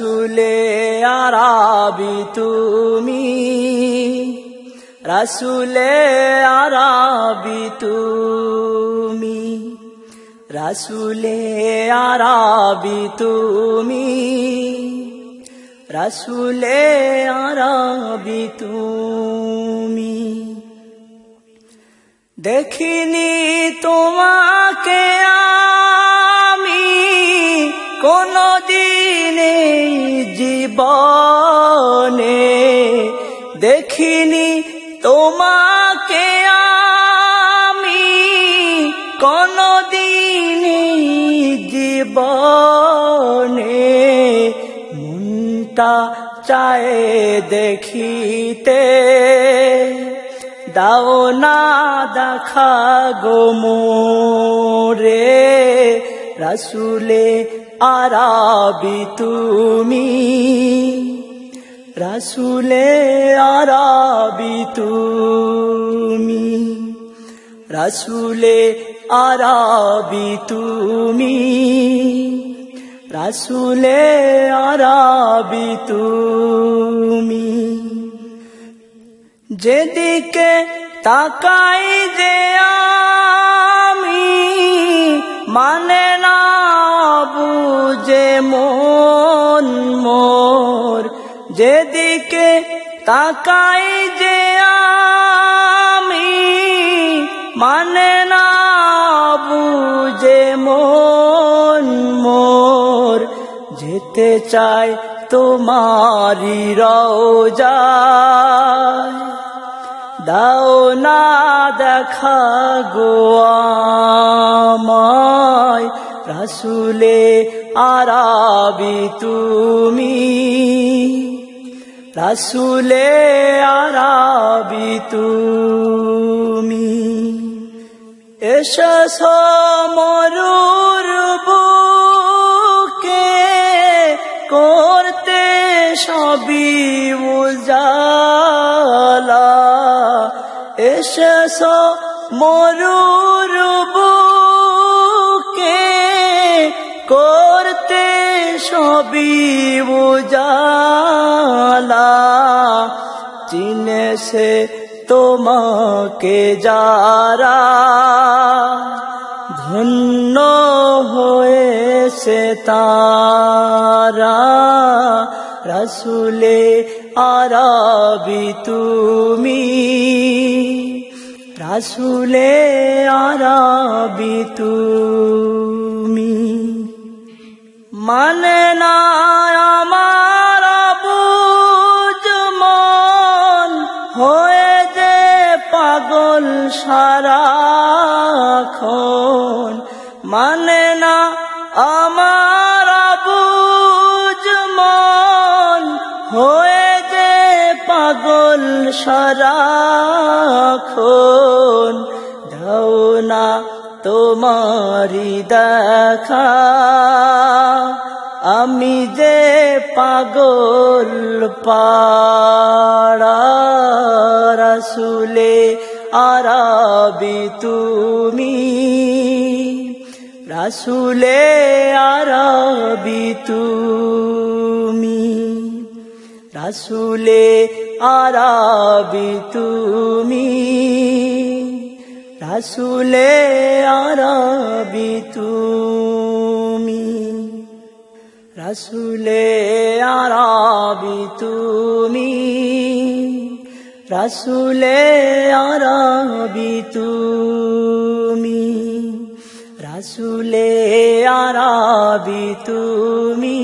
রসুলে আরাবি তুমি রসুলে আরাবি তুমি রসুলে আরাবি তুমি রসুলে আরাবি তুমি। দেখিনি তোমাকে দেখিনি তোমাকে আমি কোনো দিনে জীবনে মনটা চায় দেখিতে। দাও না দেখা গো মোরে, রসুলে আরাবি তুমি। রসুলে আরাবি তুমি। রসুলে আরাবি তুমি। রসুলে আরাবি তুমি। যেদিকে তাকাই যে যেদিকে তাকাই যে আমি মানে না বুঝে মন মোর, যেতে চাই তোমারি রওজায় দাও না দেখা গো আমায়, রসুলে আরাবি তুমি। রসুলে আরাবি তুমি এসেছ মরুর বুকে করতে সবই উজালা। এসেছ মরুর বুকে করতে সবই উজালা। চিনেছে তোমাকে যারা ধন্য হয়েছে তারা রসুলে আরবি তুমি রসুলে আরবি তুমি। মানে না সারাক্ষণ মানে না আমার বুঝ মন হয়ে যে পাগল সারাক্ষণ। দাও না তোমারি দেখা। আমি যে পাগল পাড়া রসুলে আরবি তুমি রসুলে আরবি তুমি রসুলে আরবি তুমি রসুলে আরবি তুমি রসুলে আরবি তুমি। রসুলে আরবি তুমি। রসুলে আরবি তুমি।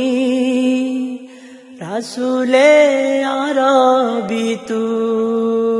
রসুলে আরবি তুমি।